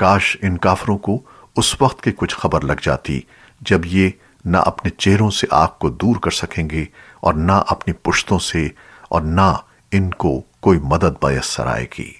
کاش ان کافروں کو اس وقت کی کچھ خبر لگ جاتی جب یہ نہ اپنے چہروں سے آگ کو دور کر سکیں گے اور نہ اپنی پشتوں سے اور نہ ان کو کوئی مدد میسر آئے گی۔